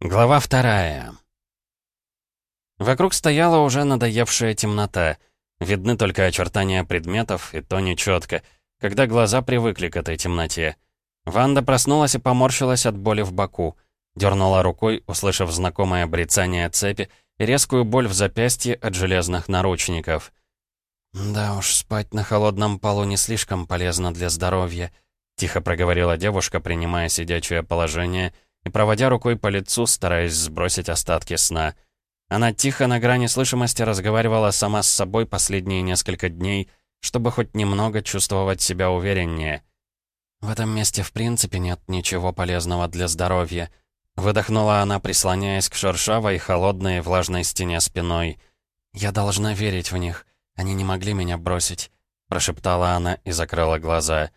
Глава вторая. Вокруг стояла уже надоевшая темнота. Видны только очертания предметов, и то нечетко, когда глаза привыкли к этой темноте. Ванда проснулась и поморщилась от боли в боку. Дернула рукой, услышав знакомое брецание цепи и резкую боль в запястье от железных наручников. «Да уж, спать на холодном полу не слишком полезно для здоровья», тихо проговорила девушка, принимая сидячее положение — и проводя рукой по лицу, стараясь сбросить остатки сна. Она тихо на грани слышимости разговаривала сама с собой последние несколько дней, чтобы хоть немного чувствовать себя увереннее. «В этом месте в принципе нет ничего полезного для здоровья», выдохнула она, прислоняясь к шершавой, холодной, влажной стене спиной. «Я должна верить в них. Они не могли меня бросить», прошептала она и закрыла глаза.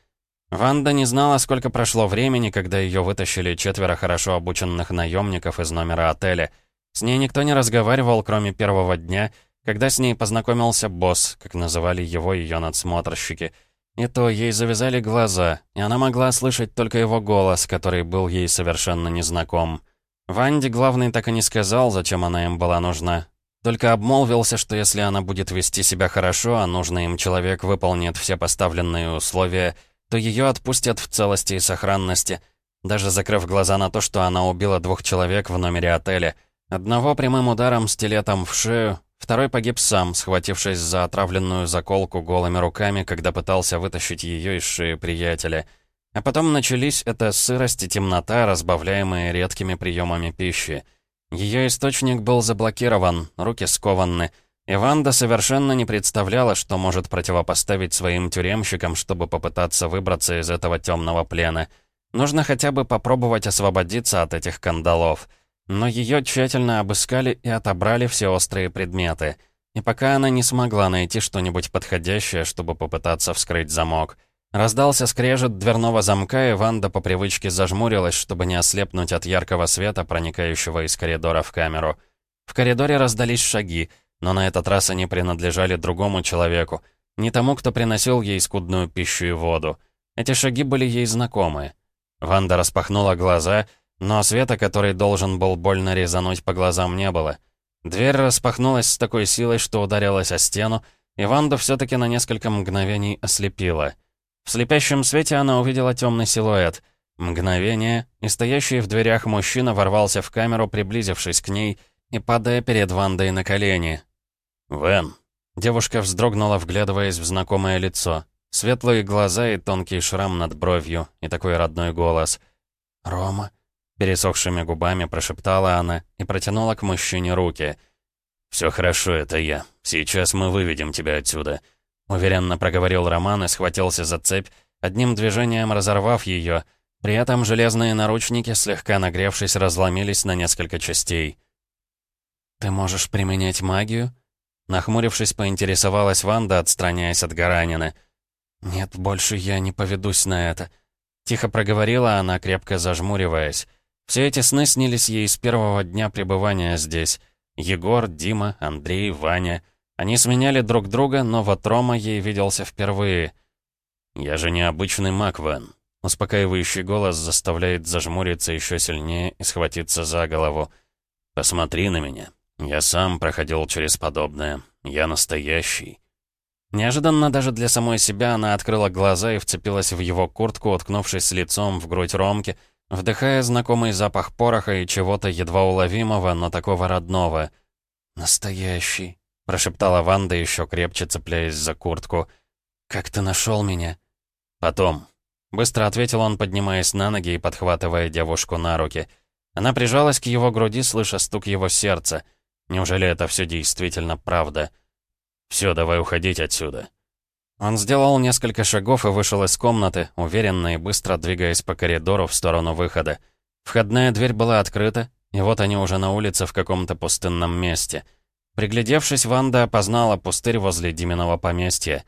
Ванда не знала, сколько прошло времени, когда ее вытащили четверо хорошо обученных наемников из номера отеля. С ней никто не разговаривал, кроме первого дня, когда с ней познакомился босс, как называли его ее надсмотрщики. И то ей завязали глаза, и она могла слышать только его голос, который был ей совершенно незнаком. Ванде главный так и не сказал, зачем она им была нужна. Только обмолвился, что если она будет вести себя хорошо, а нужный им человек выполнит все поставленные условия — то ее отпустят в целости и сохранности, даже закрыв глаза на то, что она убила двух человек в номере отеля. Одного прямым ударом стилетом в шею, второй погиб сам, схватившись за отравленную заколку голыми руками, когда пытался вытащить ее из шеи приятеля. А потом начались эта сырость и темнота, разбавляемые редкими приемами пищи. Ее источник был заблокирован, руки скованы — и Ванда совершенно не представляла, что может противопоставить своим тюремщикам, чтобы попытаться выбраться из этого темного плена. Нужно хотя бы попробовать освободиться от этих кандалов. Но ее тщательно обыскали и отобрали все острые предметы. И пока она не смогла найти что-нибудь подходящее, чтобы попытаться вскрыть замок. Раздался скрежет дверного замка, и Ванда по привычке зажмурилась, чтобы не ослепнуть от яркого света, проникающего из коридора в камеру. В коридоре раздались шаги — но на этот раз они принадлежали другому человеку, не тому, кто приносил ей скудную пищу и воду. Эти шаги были ей знакомы. Ванда распахнула глаза, но света, который должен был больно резануть по глазам, не было. Дверь распахнулась с такой силой, что ударилась о стену, и Ванду все-таки на несколько мгновений ослепила. В слепящем свете она увидела темный силуэт. Мгновение, и стоящий в дверях мужчина ворвался в камеру, приблизившись к ней и падая перед Вандой на колени. «Вен». Девушка вздрогнула, вглядываясь в знакомое лицо. Светлые глаза и тонкий шрам над бровью, и такой родной голос. «Рома?» Пересохшими губами прошептала она и протянула к мужчине руки. «Все хорошо, это я. Сейчас мы выведем тебя отсюда», — уверенно проговорил Роман и схватился за цепь, одним движением разорвав ее. При этом железные наручники, слегка нагревшись, разломились на несколько частей. «Ты можешь применять магию?» Нахмурившись, поинтересовалась Ванда, отстраняясь от Гаранина. «Нет, больше я не поведусь на это». Тихо проговорила она, крепко зажмуриваясь. Все эти сны снились ей с первого дня пребывания здесь. Егор, Дима, Андрей, Ваня. Они сменяли друг друга, но вот Рома ей виделся впервые. «Я же не обычный маг, Ван». Успокаивающий голос заставляет зажмуриться еще сильнее и схватиться за голову. «Посмотри на меня. Я сам проходил через подобное. Я настоящий. Неожиданно даже для самой себя она открыла глаза и вцепилась в его куртку, уткнувшись лицом в грудь Ромки, вдыхая знакомый запах пороха и чего-то едва уловимого, но такого родного. «Настоящий», — прошептала Ванда, еще крепче цепляясь за куртку. «Как ты нашел меня?» «Потом». Быстро ответил он, поднимаясь на ноги и подхватывая девушку на руки. Она прижалась к его груди, слыша стук его сердца — Неужели это все действительно правда? Все, давай уходить отсюда. Он сделал несколько шагов и вышел из комнаты, уверенно и быстро двигаясь по коридору в сторону выхода. Входная дверь была открыта, и вот они уже на улице в каком-то пустынном месте. Приглядевшись, Ванда опознала пустырь возле Диминого поместья.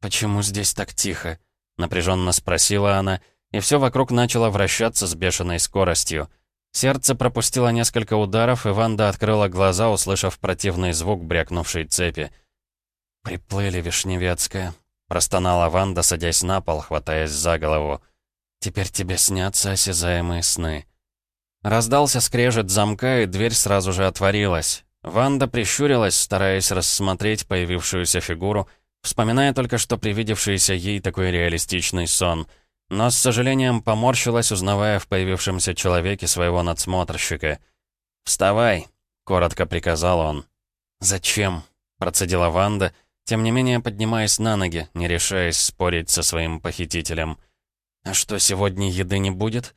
«Почему здесь так тихо?» — напряженно спросила она, и все вокруг начало вращаться с бешеной скоростью — Сердце пропустило несколько ударов, и Ванда открыла глаза, услышав противный звук брякнувшей цепи. «Приплыли, Вишневецкая», — простонала Ванда, садясь на пол, хватаясь за голову. «Теперь тебе снятся осязаемые сны». Раздался скрежет замка, и дверь сразу же отворилась. Ванда прищурилась, стараясь рассмотреть появившуюся фигуру, вспоминая только что привидевшийся ей такой реалистичный сон, но с сожалением поморщилась, узнавая в появившемся человеке своего надсмотрщика. «Вставай!» — коротко приказал он. «Зачем?» — процедила Ванда, тем не менее поднимаясь на ноги, не решаясь спорить со своим похитителем. «А что, сегодня еды не будет?»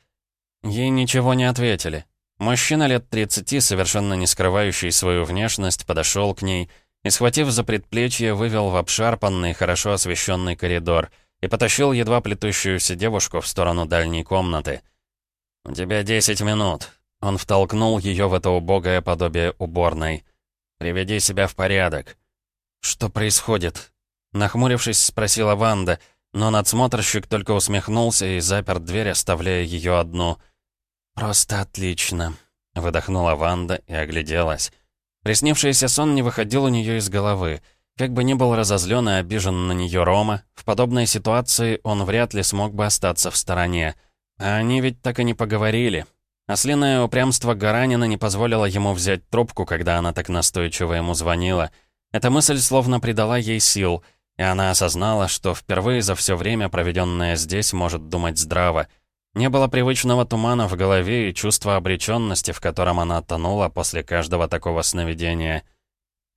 Ей ничего не ответили. Мужчина лет 30, совершенно не скрывающий свою внешность, подошел к ней и, схватив за предплечье, вывел в обшарпанный, хорошо освещенный коридор и потащил едва плетущуюся девушку в сторону дальней комнаты. «У тебя 10 минут». Он втолкнул ее в это убогое подобие уборной. «Приведи себя в порядок». «Что происходит?» Нахмурившись, спросила Ванда, но надсмотрщик только усмехнулся и запер дверь, оставляя ее одну — «Просто отлично», — выдохнула Ванда и огляделась. Приснившийся сон не выходил у нее из головы. Как бы ни был разозлен и обижен на нее Рома, в подобной ситуации он вряд ли смог бы остаться в стороне. А они ведь так и не поговорили. Ослиное упрямство Гаранина не позволило ему взять трубку, когда она так настойчиво ему звонила. Эта мысль словно придала ей сил, и она осознала, что впервые за все время, проведенное здесь, может думать здраво — не было привычного тумана в голове и чувства обреченности, в котором она тонула после каждого такого сновидения.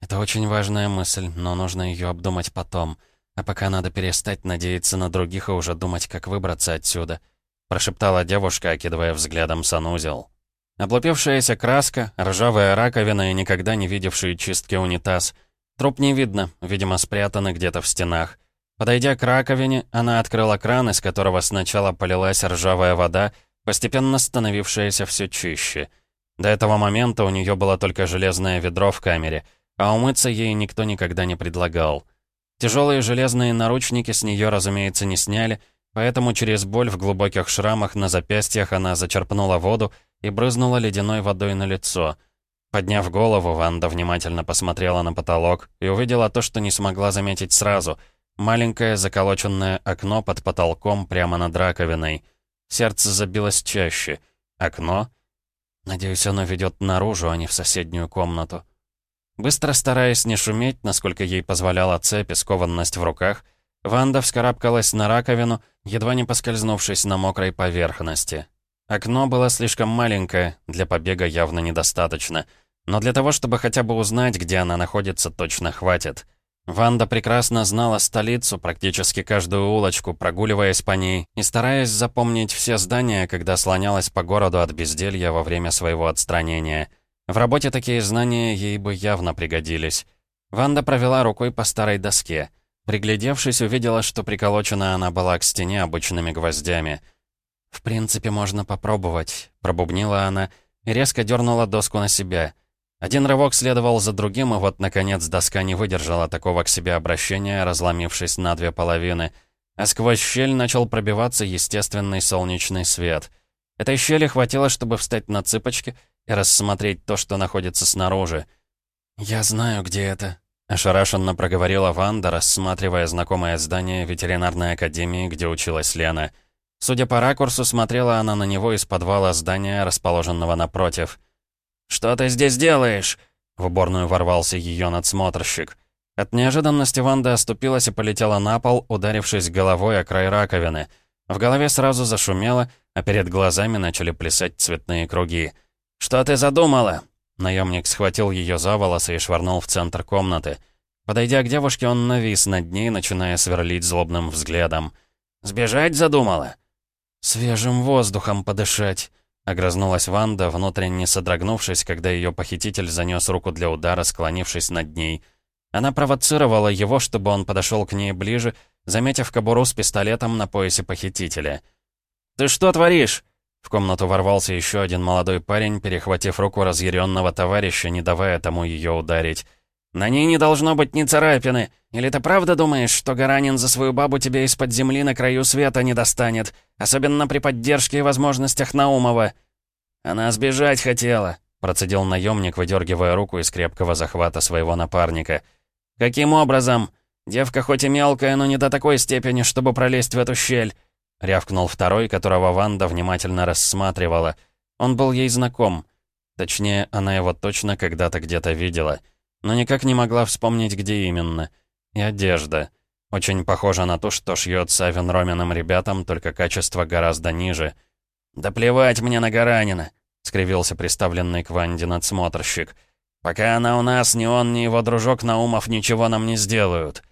Это очень важная мысль, но нужно ее обдумать потом. А пока надо перестать надеяться на других и уже думать, как выбраться отсюда. Прошептала девушка, окидывая взглядом санузел. Облупившаяся краска, ржавая раковина и никогда не видевший чистки унитаз. Труп не видно, видимо, спрятаны где-то в стенах. Подойдя к раковине, она открыла кран, из которого сначала полилась ржавая вода, постепенно становившаяся все чище. До этого момента у нее было только железное ведро в камере, а умыться ей никто никогда не предлагал. Тяжелые железные наручники с нее, разумеется, не сняли, поэтому через боль в глубоких шрамах на запястьях она зачерпнула воду и брызнула ледяной водой на лицо. Подняв голову, Ванда внимательно посмотрела на потолок и увидела то, что не смогла заметить сразу — Маленькое заколоченное окно под потолком прямо над раковиной. Сердце забилось чаще. Окно? Надеюсь, оно ведет наружу, а не в соседнюю комнату. Быстро стараясь не шуметь, насколько ей позволяла цепь и скованность в руках, Ванда вскарабкалась на раковину, едва не поскользнувшись на мокрой поверхности. Окно было слишком маленькое, для побега явно недостаточно, но для того, чтобы хотя бы узнать, где она находится, точно хватит — Ванда прекрасно знала столицу, практически каждую улочку, прогуливаясь по ней и стараясь запомнить все здания, когда слонялась по городу от безделья во время своего отстранения. В работе такие знания ей бы явно пригодились. Ванда провела рукой по старой доске. Приглядевшись, увидела, что приколочена она была к стене обычными гвоздями. «В принципе, можно попробовать», — пробубнила она и резко дернула доску на себя — один рывок следовал за другим, и вот, наконец, доска не выдержала такого к себе обращения, разломившись на две половины, а сквозь щель начал пробиваться естественный солнечный свет. Этой щели хватило, чтобы встать на цыпочки и рассмотреть то, что находится снаружи. «Я знаю, где это», — ошарашенно проговорила Ванда, рассматривая знакомое здание ветеринарной академии, где училась Лена. Судя по ракурсу, смотрела она на него из подвала здания, расположенного напротив — «Что ты здесь делаешь?» В уборную ворвался ее надсмотрщик. От неожиданности Ванда оступилась и полетела на пол, ударившись головой о край раковины. В голове сразу зашумело, а перед глазами начали плясать цветные круги. «Что ты задумала?» Наемник схватил ее за волосы и швырнул в центр комнаты. Подойдя к девушке, он навис над ней, начиная сверлить злобным взглядом. «Сбежать задумала?» «Свежим воздухом подышать», Огрызнулась Ванда, внутренне содрогнувшись, когда ее похититель занес руку для удара, склонившись над ней. Она провоцировала его, чтобы он подошел к ней ближе, заметив кобуру с пистолетом на поясе похитителя. «Ты что творишь?» В комнату ворвался еще один молодой парень, перехватив руку разъяренного товарища, не давая тому ее ударить. «На ней не должно быть ни царапины. Или ты правда думаешь, что Гаранин за свою бабу тебя из-под земли на краю света не достанет? Особенно при поддержке и возможностях Наумова». «Она сбежать хотела», — процедил наемник, выдергивая руку из крепкого захвата своего напарника. «Каким образом? Девка хоть и мелкая, но не до такой степени, чтобы пролезть в эту щель», — рявкнул второй, которого Ванда внимательно рассматривала. Он был ей знаком. Точнее, она его точно когда-то где-то видела. Но никак не могла вспомнить, где именно. И одежда. Очень похожа на ту, что шьет Савин Роминым ребятам, только качество гораздо ниже. «Да плевать мне на Гаранина!» — скривился приставленный к Ванде надсмотрщик. «Пока она у нас, ни он, ни его дружок Наумов ничего нам не сделают».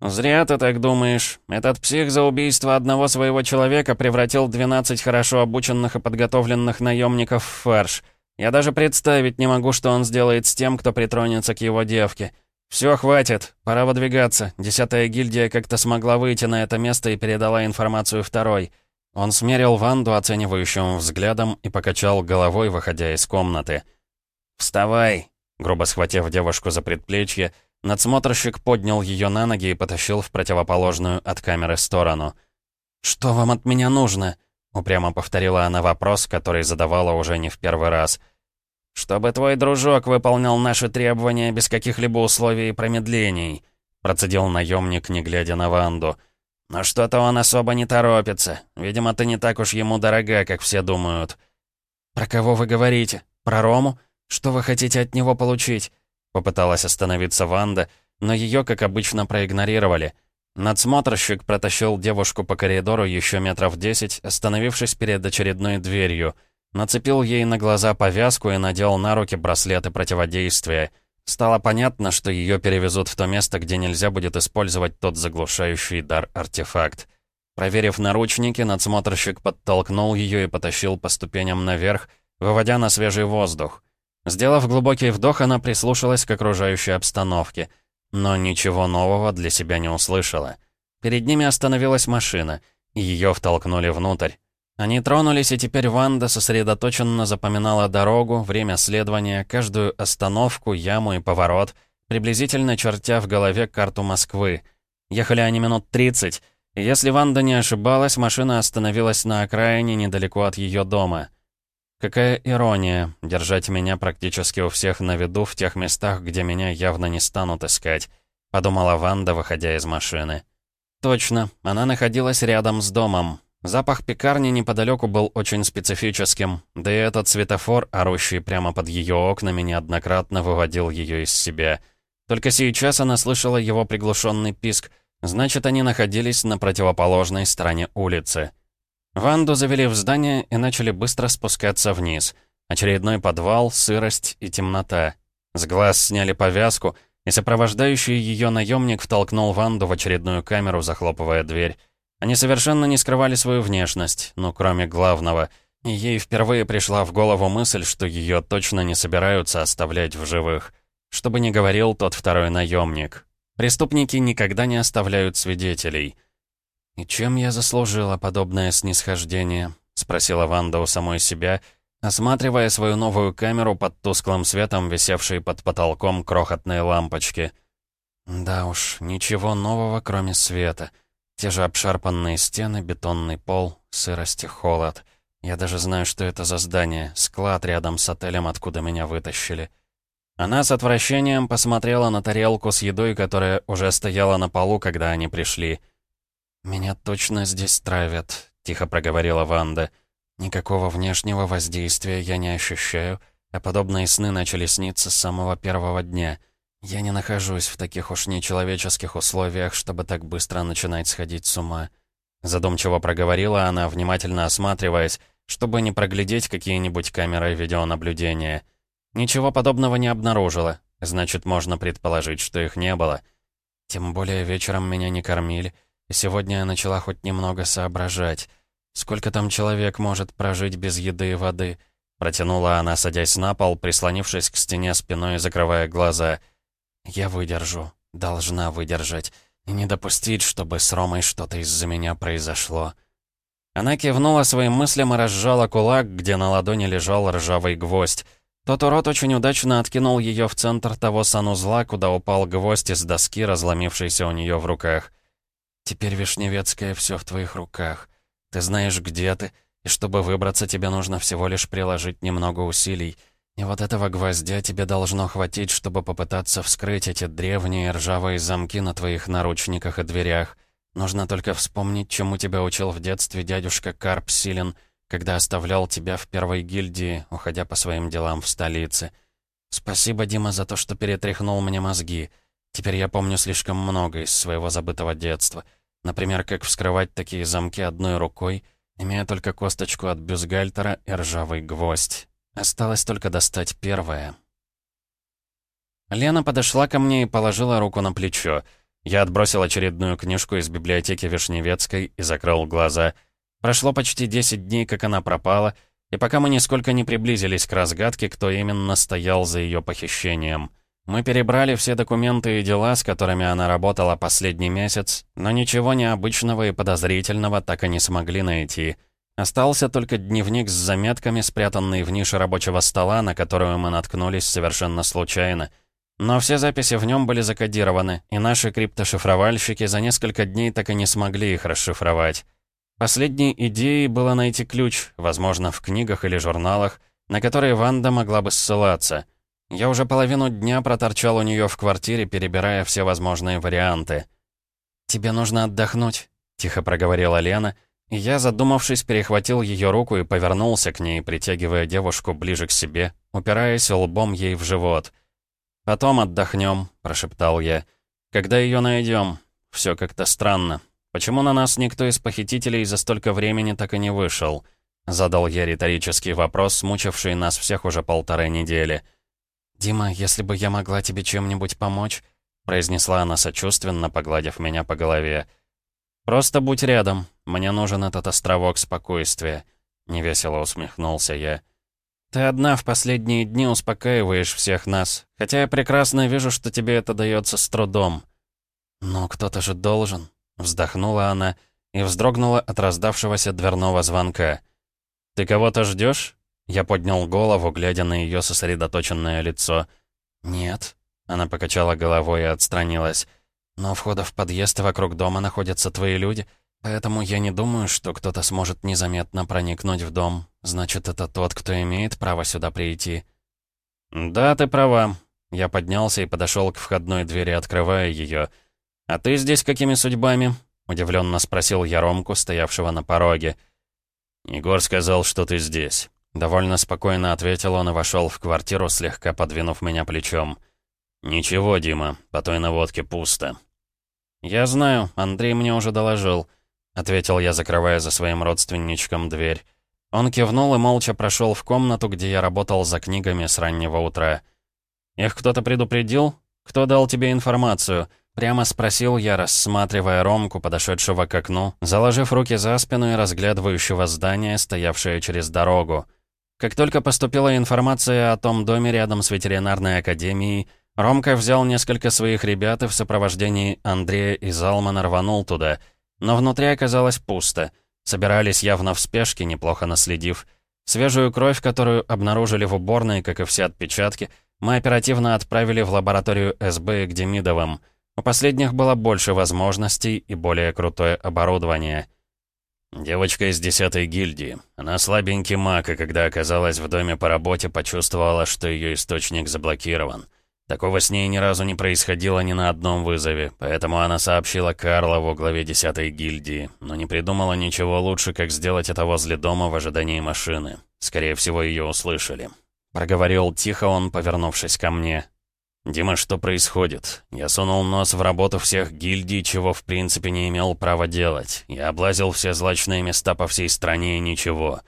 «Зря ты так думаешь. Этот псих за убийство одного своего человека превратил 12 хорошо обученных и подготовленных наемников в фарш. Я даже представить не могу, что он сделает с тем, кто притронется к его девке. Все, хватит, пора выдвигаться. Десятая гильдия как-то смогла выйти на это место и передала информацию второй». Он смерил Ванду оценивающим взглядом и покачал головой, выходя из комнаты. «Вставай!» Грубо схватив девушку за предплечье, надсмотрщик поднял ее на ноги и потащил в противоположную от камеры сторону. «Что вам от меня нужно?» Упрямо повторила она вопрос, который задавала уже не в первый раз. «Чтобы твой дружок выполнял наши требования без каких-либо условий и промедлений», процедил наемник, не глядя на Ванду. «Но что-то он особо не торопится. Видимо, ты не так уж ему дорога, как все думают». «Про кого вы говорите? Про Рому? Что вы хотите от него получить?» Попыталась остановиться Ванда, но ее, как обычно, проигнорировали. Надсмотрщик протащил девушку по коридору еще метров десять, остановившись перед очередной дверью. Нацепил ей на глаза повязку и надел на руки браслеты противодействия. Стало понятно, что ее перевезут в то место, где нельзя будет использовать тот заглушающий дар артефакт. Проверив наручники, надсмотрщик подтолкнул ее и потащил по ступеням наверх, выводя на свежий воздух. Сделав глубокий вдох, она прислушалась к окружающей обстановке, но ничего нового для себя не услышала. Перед ними остановилась машина, и ее втолкнули внутрь. Они тронулись, и теперь Ванда сосредоточенно запоминала дорогу, время следования, каждую остановку, яму и поворот, приблизительно чертя в голове карту Москвы. Ехали они минут 30, и если Ванда не ошибалась, машина остановилась на окраине недалеко от ее дома. Какая ирония, держать меня практически у всех на виду в тех местах, где меня явно не станут искать, подумала Ванда, выходя из машины. Точно, она находилась рядом с домом. Запах пекарни неподалеку был очень специфическим, да и этот светофор, орущий прямо под ее окнами, неоднократно выводил ее из себя. Только сейчас она слышала его приглушенный писк, значит, они находились на противоположной стороне улицы. Ванду завели в здание и начали быстро спускаться вниз. Очередной подвал, сырость и темнота. С глаз сняли повязку, и сопровождающий ее наемник втолкнул Ванду в очередную камеру, захлопывая дверь. Они совершенно не скрывали свою внешность, ну, кроме главного. И ей впервые пришла в голову мысль, что ее точно не собираются оставлять в живых. Что бы ни говорил тот второй наемник. Преступники никогда не оставляют свидетелей. «И чем я заслужила подобное снисхождение?» — спросила Ванда у самой себя, осматривая свою новую камеру под тусклым светом, висевшей под потолком крохотной лампочки. «Да уж, ничего нового, кроме света. Те же обшарпанные стены, бетонный пол, сырость и холод. Я даже знаю, что это за здание, склад рядом с отелем, откуда меня вытащили». Она с отвращением посмотрела на тарелку с едой, которая уже стояла на полу, когда они пришли — «Меня точно здесь травят», — тихо проговорила Ванда. «Никакого внешнего воздействия я не ощущаю, а подобные сны начали сниться с самого первого дня. Я не нахожусь в таких уж нечеловеческих условиях, чтобы так быстро начинать сходить с ума». Задумчиво проговорила она, внимательно осматриваясь, чтобы не проглядеть какие-нибудь камеры видеонаблюдения. Ничего подобного не обнаружила, значит, можно предположить, что их не было. Тем более вечером меня не кормили, сегодня я начала хоть немного соображать. Сколько там человек может прожить без еды и воды? Протянула она, садясь на пол, прислонившись к стене спиной и закрывая глаза. Я выдержу. Должна выдержать. И не допустить, чтобы с Ромой что-то из-за меня произошло. Она кивнула своим мыслям и разжала кулак, где на ладони лежал ржавый гвоздь. Тот урод очень удачно откинул ее в центр того санузла, куда упал гвоздь из доски, разломившийся у нее в руках. Теперь, Вишневецкая, все в твоих руках. Ты знаешь, где ты, и чтобы выбраться, тебе нужно всего лишь приложить немного усилий. И вот этого гвоздя тебе должно хватить, чтобы попытаться вскрыть эти древние ржавые замки на твоих наручниках и дверях. Нужно только вспомнить, чему тебя учил в детстве дядюшка Карп Силен, когда оставлял тебя в первой гильдии, уходя по своим делам в столице. Спасибо, Дима, за то, что перетряхнул мне мозги. Теперь я помню слишком много из своего забытого детства. Например, как вскрывать такие замки одной рукой, имея только косточку от бюстгальтера и ржавый гвоздь. Осталось только достать первое. Лена подошла ко мне и положила руку на плечо. Я отбросил очередную книжку из библиотеки Вишневецкой и закрыл глаза. Прошло почти 10 дней, как она пропала, и пока мы нисколько не приблизились к разгадке, кто именно стоял за ее похищением. Мы перебрали все документы и дела, с которыми она работала последний месяц, но ничего необычного и подозрительного так и не смогли найти. Остался только дневник с заметками, спрятанный в нише рабочего стола, на которую мы наткнулись совершенно случайно. Но все записи в нем были закодированы, и наши криптошифровальщики за несколько дней так и не смогли их расшифровать. Последней идеей было найти ключ, возможно, в книгах или журналах, на которые Ванда могла бы ссылаться — я уже половину дня проторчал у нее в квартире, перебирая все возможные варианты. «Тебе нужно отдохнуть», — тихо проговорила Лена, и я, задумавшись, перехватил ее руку и повернулся к ней, притягивая девушку ближе к себе, упираясь лбом ей в живот. «Потом отдохнем», — прошептал я. «Когда ее найдем? Все как-то странно. Почему на нас никто из похитителей за столько времени так и не вышел?» Задал я риторический вопрос, мучивший нас всех уже полторы недели. «Дима, если бы я могла тебе чем-нибудь помочь», произнесла она сочувственно, погладив меня по голове. «Просто будь рядом. Мне нужен этот островок спокойствия», — невесело усмехнулся я. «Ты одна в последние дни успокаиваешь всех нас, хотя я прекрасно вижу, что тебе это дается с трудом». «Но кто-то же должен», — вздохнула она и вздрогнула от раздавшегося дверного звонка. «Ты кого-то ждешь? Я поднял голову, глядя на ее сосредоточенное лицо. «Нет». Она покачала головой и отстранилась. «Но входа в подъезд и вокруг дома находятся твои люди, поэтому я не думаю, что кто-то сможет незаметно проникнуть в дом. Значит, это тот, кто имеет право сюда прийти». «Да, ты права». Я поднялся и подошел к входной двери, открывая ее. «А ты здесь какими судьбами?» — удивленно спросил я Ромку, стоявшего на пороге. «Егор сказал, что ты здесь». Довольно спокойно ответил он и вошел в квартиру, слегка подвинув меня плечом. «Ничего, Дима, по той наводке пусто». «Я знаю, Андрей мне уже доложил», — ответил я, закрывая за своим родственничком дверь. Он кивнул и молча прошел в комнату, где я работал за книгами с раннего утра. «Их кто-то предупредил? Кто дал тебе информацию?» Прямо спросил я, рассматривая Ромку, подошедшего к окну, заложив руки за спину и разглядывающего здание, стоявшее через дорогу. Как только поступила информация о том доме рядом с ветеринарной академией, Ромка взял несколько своих ребят и в сопровождении Андрея и Залмана рванул туда. Но внутри оказалось пусто. Собирались явно в спешке, неплохо наследив. Свежую кровь, которую обнаружили в уборной, как и все отпечатки, мы оперативно отправили в лабораторию СБ к Демидовым. У последних было больше возможностей и более крутое оборудование. Девочка из десятой гильдии. Она слабенький маг, и когда оказалась в доме по работе, почувствовала, что ее источник заблокирован. Такого с ней ни разу не происходило ни на одном вызове, поэтому она сообщила Карлову, главе десятой гильдии, но не придумала ничего лучше, как сделать это возле дома в ожидании машины. Скорее всего, ее услышали. Проговорил тихо он, повернувшись ко мне. «Дима, что происходит? Я сунул нос в работу всех гильдий, чего в принципе не имел права делать. Я облазил все злачные места по всей стране и ничего».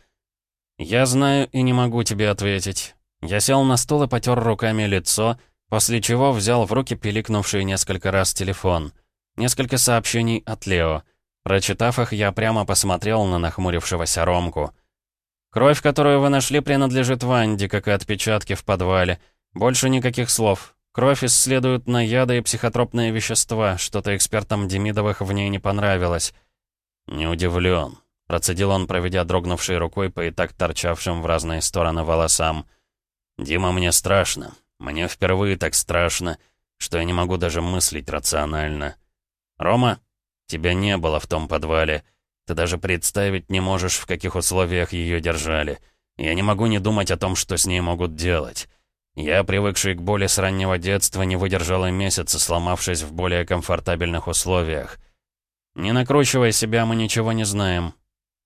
«Я знаю и не могу тебе ответить». Я сел на стул и потер руками лицо, после чего взял в руки пиликнувший несколько раз телефон. Несколько сообщений от Лео. Прочитав их, я прямо посмотрел на нахмурившегося Ромку. «Кровь, которую вы нашли, принадлежит Ванде, как и отпечатки в подвале. Больше никаких слов. Кровь исследуют на яды и психотропные вещества, что-то экспертам Демидовых в ней не понравилось. «Не удивлен», — процедил он, проведя дрогнувшей рукой по и так торчавшим в разные стороны волосам. «Дима, мне страшно. Мне впервые так страшно, что я не могу даже мыслить рационально. Рома, тебя не было в том подвале. Ты даже представить не можешь, в каких условиях ее держали. Я не могу не думать о том, что с ней могут делать. Я, привыкший к боли с раннего детства, не выдержал и месяца, сломавшись в более комфортабельных условиях. «Не накручивай себя, мы ничего не знаем».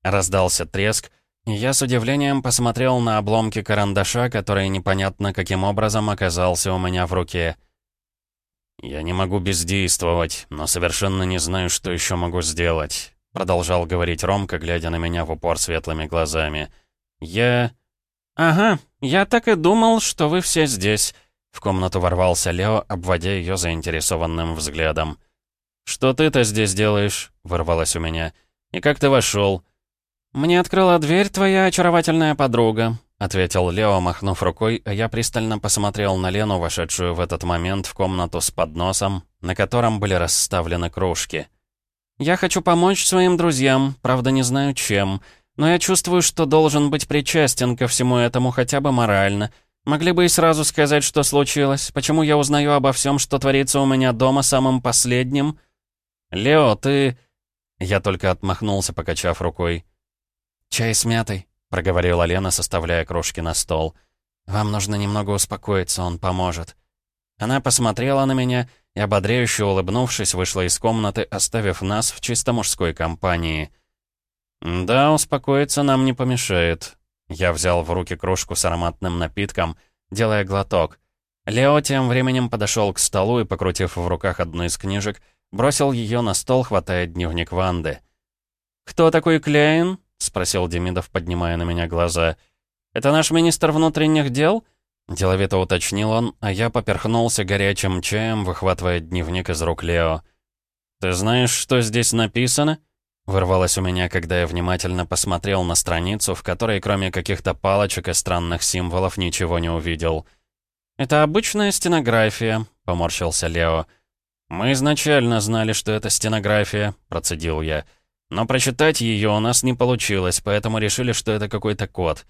Раздался треск, Я с удивлением посмотрел на обломки карандаша, который непонятно каким образом оказался у меня в руке. «Я не могу бездействовать, но совершенно не знаю, что еще могу сделать», продолжал говорить Ромка, глядя на меня в упор светлыми глазами. «Я...» «Ага, я так и думал, что вы все здесь», в комнату ворвался Лео, обводя ее заинтересованным взглядом. «Что ты-то здесь делаешь?» — вырвалось у меня. «И как ты вошел? «Мне открыла дверь твоя очаровательная подруга», — ответил Лео, махнув рукой, а я пристально посмотрел на Лену, вошедшую в этот момент в комнату с подносом, на котором были расставлены кружки. «Я хочу помочь своим друзьям, правда не знаю чем, но я чувствую, что должен быть причастен ко всему этому хотя бы морально. Могли бы и сразу сказать, что случилось, почему я узнаю обо всем, что творится у меня дома самым последним?» «Лео, ты...» Я только отмахнулся, покачав рукой. «Чай с мятой», — проговорила Лена, составляя крошки на стол. «Вам нужно немного успокоиться, он поможет». Она посмотрела на меня и, ободряюще улыбнувшись, вышла из комнаты, оставив нас в чисто мужской компании. «Да, успокоиться нам не помешает». Я взял в руки кружку с ароматным напитком, делая глоток. Лео тем временем подошел к столу и, покрутив в руках одну из книжек, бросил ее на стол, хватая дневник Ванды. «Кто такой Кляйн?» — спросил Демидов, поднимая на меня глаза. «Это наш министр внутренних дел?» Деловито уточнил он, а я поперхнулся горячим чаем, выхватывая дневник из рук Лео. «Ты знаешь, что здесь написано?» Вырвалось у меня, когда я внимательно посмотрел на страницу, в которой кроме каких-то палочек и странных символов ничего не увидел. «Это обычная стенография», — поморщился Лео. «Мы изначально знали, что это стенография», — процедил я. Но прочитать ее у нас не получилось, поэтому решили, что это какой-то код.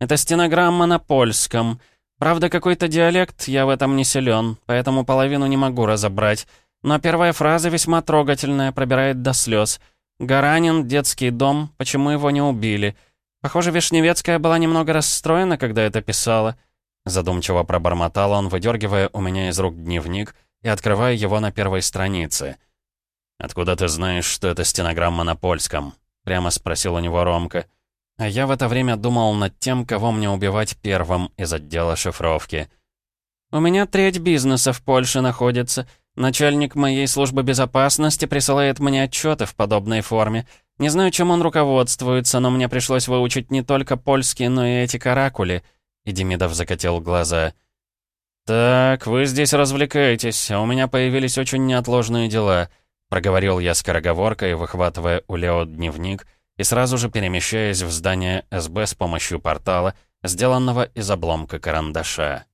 Это стенограмма на польском. Правда, какой-то диалект, я в этом не силен, поэтому половину не могу разобрать. Но первая фраза весьма трогательная, пробирает до слез. «Гаранин, детский дом, почему его не убили?» Похоже, Вишневецкая была немного расстроена, когда это писала. Задумчиво пробормотал он, выдергивая у меня из рук дневник и открывая его на первой странице. «Откуда ты знаешь, что это стенограмма на польском?» — прямо спросил у него Ромка. А я в это время думал над тем, кого мне убивать первым из отдела шифровки. «У меня треть бизнеса в Польше находится. Начальник моей службы безопасности присылает мне отчеты в подобной форме. Не знаю, чем он руководствуется, но мне пришлось выучить не только польский, но и эти каракули». И Демидов закатил глаза. «Так, вы здесь развлекаетесь, а у меня появились очень неотложные дела». Проговорил я скороговоркой, выхватывая у Лео дневник и сразу же перемещаясь в здание СБ с помощью портала, сделанного из обломка карандаша.